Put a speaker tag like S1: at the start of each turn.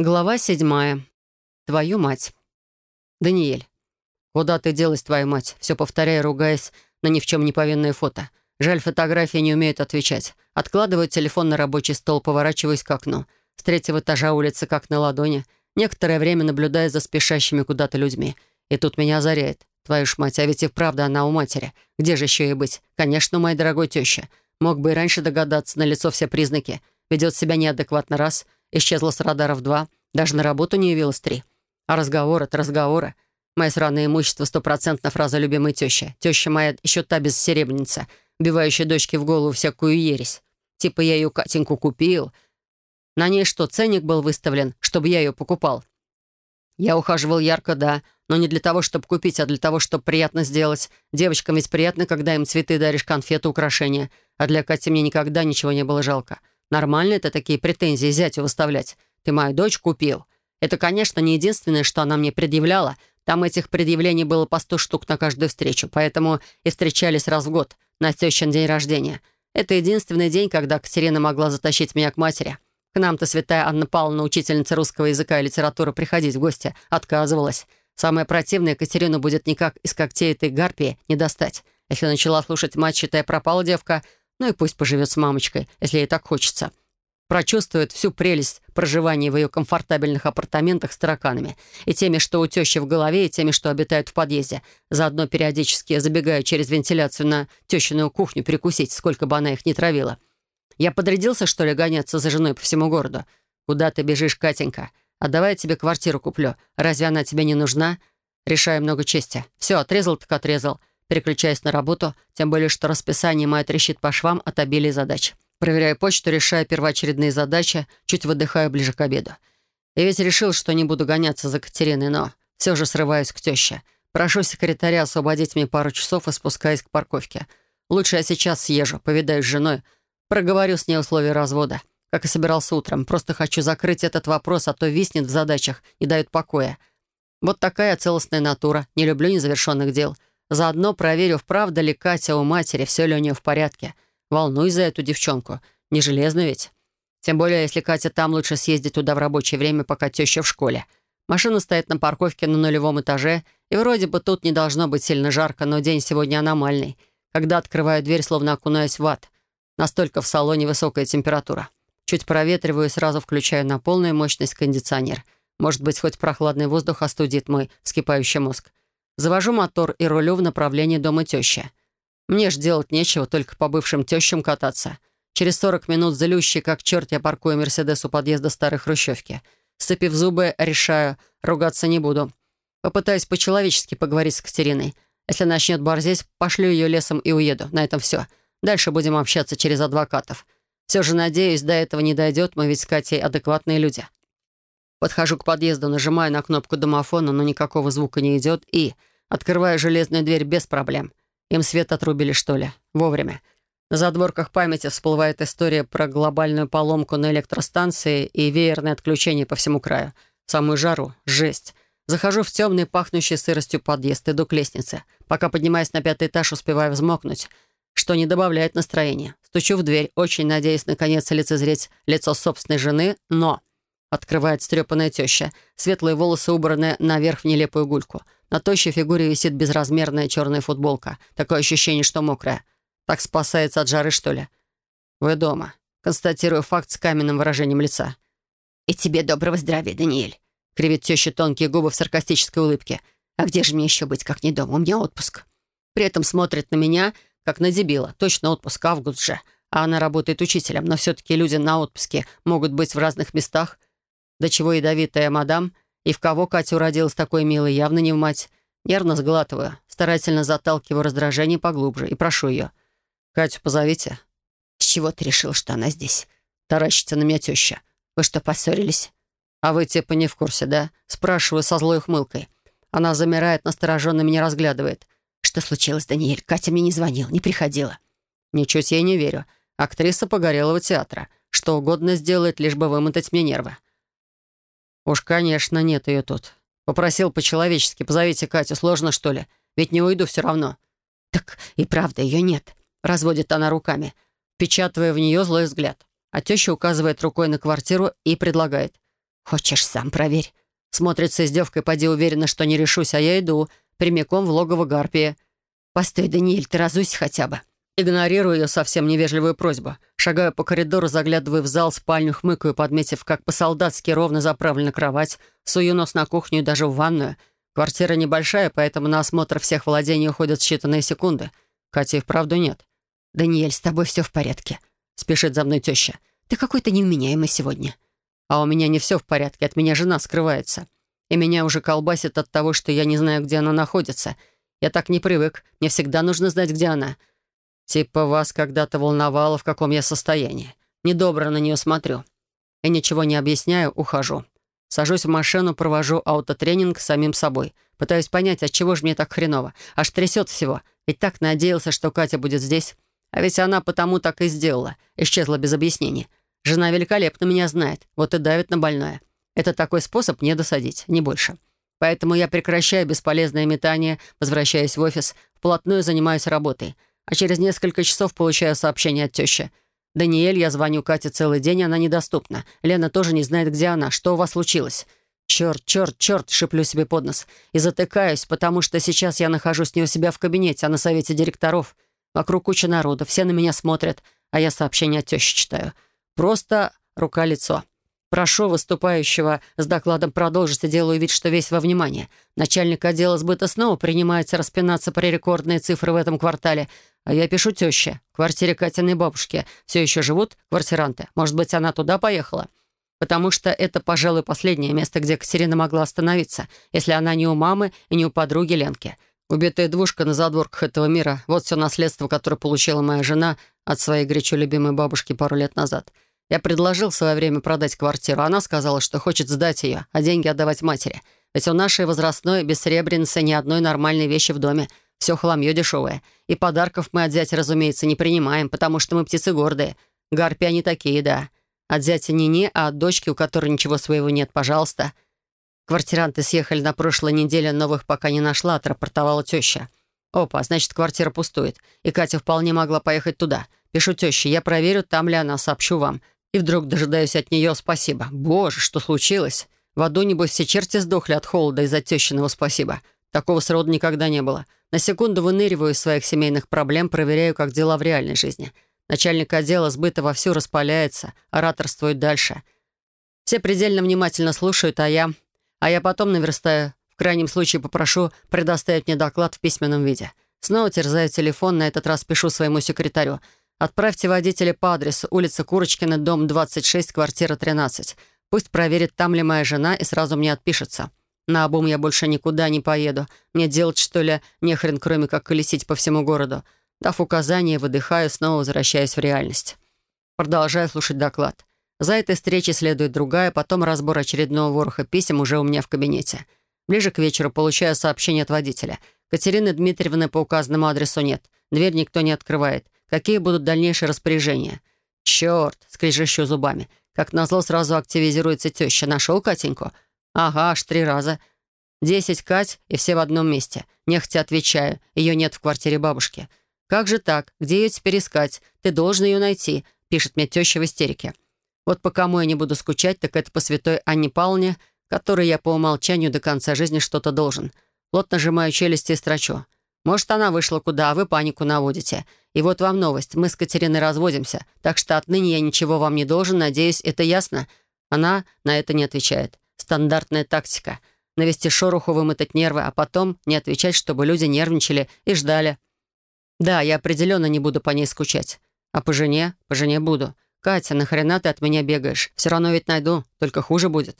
S1: Глава седьмая. Твою мать. Даниэль. Куда ты делась, твою мать? Все повторяя, ругаясь на ни в чем не повинное фото. Жаль, фотографии не умеют отвечать. Откладываю телефон на рабочий стол, поворачиваюсь к окну. С третьего этажа улицы как на ладони. Некоторое время наблюдая за спешащими куда-то людьми. И тут меня озаряет. Твою ж мать, а ведь и вправду она у матери. Где же еще и быть? Конечно, у дорогой теща. Мог бы и раньше догадаться, на лицо все признаки. Ведет себя неадекватно раз — Исчезла с радаров два. Даже на работу не явилась три. А разговор — это разговоры. Мое сраное имущество — стопроцентно фраза любимой тещи. Теща моя еще та бессеребреница, убивающая дочке в голову всякую ересь. Типа я ее Катеньку купил. На ней что, ценник был выставлен, чтобы я ее покупал? Я ухаживал ярко, да, но не для того, чтобы купить, а для того, чтобы приятно сделать. Девочкам ведь приятно, когда им цветы даришь, конфеты, украшения. А для Кати мне никогда ничего не было жалко. Нормально это такие претензии зятю выставлять? Ты мою дочь купил. Это, конечно, не единственное, что она мне предъявляла. Там этих предъявлений было по сто штук на каждую встречу, поэтому и встречались раз в год, на тещин день рождения. Это единственный день, когда Катерина могла затащить меня к матери. К нам-то святая Анна Павловна, учительница русского языка и литературы, приходить в гости отказывалась. Самое противное, Катерину будет никак из когтей этой гарпии не достать. Если начала слушать мать, считай, пропала девка — ну и пусть поживет с мамочкой, если ей так хочется. Прочувствует всю прелесть проживания в ее комфортабельных апартаментах с тараканами. И теми, что у тещи в голове, и теми, что обитают в подъезде. Заодно периодически забегая через вентиляцию на тещиную кухню перекусить, сколько бы она их ни травила. Я подрядился, что ли, гоняться за женой по всему городу? Куда ты бежишь, Катенька? А давай я тебе квартиру куплю. Разве она тебе не нужна? Решаю много чести. Все, отрезал так отрезал переключаясь на работу, тем более, что расписание мое трещит по швам от обилия задач. Проверяю почту, решаю первоочередные задачи, чуть выдыхаю ближе к обеду. Я ведь решил, что не буду гоняться за Катериной, но все же срываюсь к теще. Прошу секретаря освободить мне пару часов и спускаюсь к парковке. Лучше я сейчас съезжу, повидаюсь с женой, проговорю с ней условия развода. Как и собирался утром. Просто хочу закрыть этот вопрос, а то виснет в задачах, не дает покоя. Вот такая целостная натура. Не люблю незавершенных дел — Заодно проверю, вправду ли Катя у матери, все ли у нее в порядке. Волнуй за эту девчонку. Не железную ведь. Тем более, если Катя там, лучше съездить туда в рабочее время, пока теща в школе. Машина стоит на парковке на нулевом этаже, и вроде бы тут не должно быть сильно жарко, но день сегодня аномальный. Когда открываю дверь, словно окунаюсь в ад. Настолько в салоне высокая температура. Чуть проветриваю и сразу включаю на полную мощность кондиционер. Может быть, хоть прохладный воздух остудит мой вскипающий мозг. Завожу мотор и рулю в направлении дома тещи. Мне ж делать нечего, только по бывшим тещам кататься. Через 40 минут залющий, как черт, я паркую Мерседес у подъезда старой хрущевки. Сцепив зубы, решаю, ругаться не буду. Попытаюсь по-человечески поговорить с Катериной. Если начнет борзеть, пошлю ее лесом и уеду. На этом все. Дальше будем общаться через адвокатов. Все же, надеюсь, до этого не дойдет, мы ведь с Катей адекватные люди. Подхожу к подъезду, нажимаю на кнопку домофона, но никакого звука не идет, и... Открываю железную дверь без проблем. Им свет отрубили, что ли? Вовремя. На задворках памяти всплывает история про глобальную поломку на электростанции и веерное отключение по всему краю. самую жару. Жесть. Захожу в темный, пахнущий сыростью подъезд, иду к лестнице. Пока поднимаюсь на пятый этаж, успеваю взмокнуть, что не добавляет настроения. Стучу в дверь, очень надеясь наконец лицезреть лицо собственной жены, но... Открывает стрепанная теща. Светлые волосы убраны наверх в нелепую гульку — на тощей фигуре висит безразмерная черная футболка. Такое ощущение, что мокрая. Так спасается от жары, что ли? Вы дома. Констатирую факт с каменным выражением лица. «И тебе доброго здравия, Даниэль!» Кривит теща тонкие губы в саркастической улыбке. «А где же мне еще быть, как не дома? У меня отпуск». При этом смотрит на меня, как на дебила. Точно отпуск, август же. А она работает учителем, но все-таки люди на отпуске могут быть в разных местах. До чего ядовитая мадам — и в кого Катя уродилась такой милой, явно не в мать. Нервно сглатываю, старательно заталкиваю раздражение поглубже и прошу ее. «Катю позовите». «С чего ты решил, что она здесь?» Таращится на меня теща. «Вы что, поссорились?» «А вы типа не в курсе, да?» Спрашиваю со злой ухмылкой. Она замирает, настороженно меня разглядывает. «Что случилось, Даниэль? Катя мне не звонила, не приходила». Ничуть ей не верю. Актриса погорелого театра. Что угодно сделает, лишь бы вымотать мне нервы. «Уж, конечно, нет ее тут. Попросил по-человечески, позовите Катю, сложно, что ли? Ведь не уйду все равно». «Так и правда ее нет», — разводит она руками, печатывая в нее злой взгляд. А теща указывает рукой на квартиру и предлагает. «Хочешь, сам проверь». Смотрится издевкой, поди уверена, что не решусь, а я иду, прямиком в логово Гарпии. «Постой, Даниэль, ты разуйся хотя бы». Игнорирую ее совсем невежливую просьбу. Шагаю по коридору, заглядываю в зал, спальню, хмыкаю, подметив, как по-солдатски ровно заправлена кровать, сую нос на кухню и даже в ванную. Квартира небольшая, поэтому на осмотр всех владений уходят считанные секунды. Кати и вправду нет. «Даниэль, с тобой все в порядке», — спешит за мной теща. «Ты какой-то невменяемый сегодня». А у меня не все в порядке, от меня жена скрывается. И меня уже колбасит от того, что я не знаю, где она находится. Я так не привык, мне всегда нужно знать, где она. Типа вас когда-то волновало, в каком я состоянии. Недобро на нее смотрю. И ничего не объясняю, ухожу. Сажусь в машину, провожу аутотренинг самим собой. Пытаюсь понять, от чего же мне так хреново. Аж трясет всего. Ведь так надеялся, что Катя будет здесь. А ведь она потому так и сделала. Исчезла без объяснений. Жена великолепно меня знает, вот и давит на больное. Это такой способ не досадить, не больше. Поэтому я прекращаю бесполезное метание, возвращаясь в офис, вплотную занимаюсь работой. А через несколько часов получаю сообщение от тещи. «Даниэль, я звоню Кате целый день, она недоступна. Лена тоже не знает, где она. Что у вас случилось?» «Черт, черт, черт!» — шиплю себе под нос. И затыкаюсь, потому что сейчас я нахожусь не у себя в кабинете, а на совете директоров. Вокруг куча народа, все на меня смотрят, а я сообщение от тещи читаю. Просто рука-лицо. Прошу выступающего с докладом продолжить и делаю вид, что весь во внимание. Начальник отдела сбыта снова принимается распинаться про рекордные цифры в этом квартале, а я пишу теще. В квартире Катиной бабушки все еще живут квартиранты. Может быть, она туда поехала? Потому что это, пожалуй, последнее место, где Катерина могла остановиться, если она не у мамы и не у подруги Ленки. Убитая двушка на задворках этого мира — вот все наследство, которое получила моя жена от своей горячо любимой бабушки пару лет назад — я предложил в свое время продать квартиру. Она сказала, что хочет сдать ее, а деньги отдавать матери. Ведь у нашей возрастной бессребреницы ни одной нормальной вещи в доме. Все хламье дешевое. И подарков мы от зятя, разумеется, не принимаем, потому что мы птицы гордые. Гарпи они такие, да. От зятя не-не, а от дочки, у которой ничего своего нет, пожалуйста. Квартиранты съехали на прошлой неделе, новых пока не нашла, отрапортовала теща. Опа, значит, квартира пустует. И Катя вполне могла поехать туда. Пишу теще, я проверю, там ли она, сообщу вам. И вдруг дожидаюсь от нее спасибо. Боже, что случилось? В аду, небось, все черти сдохли от холода из-за тещиного спасибо. Такого срода никогда не было. На секунду выныриваю из своих семейных проблем, проверяю, как дела в реальной жизни. Начальник отдела сбыта вовсю распаляется, ораторствует дальше. Все предельно внимательно слушают, а я... А я потом наверстаю. В крайнем случае попрошу предоставить мне доклад в письменном виде. Снова терзаю телефон, на этот раз пишу своему секретарю — Отправьте водителя по адресу улица Курочкина, дом 26, квартира 13. Пусть проверит, там ли моя жена, и сразу мне отпишется. На обум я больше никуда не поеду. Мне делать, что ли, нехрен, кроме как колесить по всему городу. Дав указание, выдыхаю, снова возвращаясь в реальность. Продолжаю слушать доклад. За этой встречей следует другая, потом разбор очередного вороха писем уже у меня в кабинете. Ближе к вечеру получаю сообщение от водителя. Катерины Дмитриевны по указанному адресу нет. Дверь никто не открывает. Какие будут дальнейшие распоряжения? Черт, скрежещу зубами. Как назло, сразу активизируется теща. Нашел Катеньку? Ага, аж три раза. Десять Кать, и все в одном месте. Нехотя отвечаю. Ее нет в квартире бабушки. Как же так? Где ее теперь искать? Ты должен ее найти, пишет мне теща в истерике. Вот по кому я не буду скучать, так это по святой Анне Павловне, которой я по умолчанию до конца жизни что-то должен. Плотно сжимаю челюсти и строчу. Может, она вышла куда, а вы панику наводите. И вот вам новость. Мы с Катериной разводимся, так что отныне я ничего вам не должен. Надеюсь, это ясно?» Она на это не отвечает. Стандартная тактика. Навести шороху, вымытать нервы, а потом не отвечать, чтобы люди нервничали и ждали. Да, я определенно не буду по ней скучать. А по жене? По жене буду. «Катя, нахрена ты от меня бегаешь? Все равно ведь найду, только хуже будет».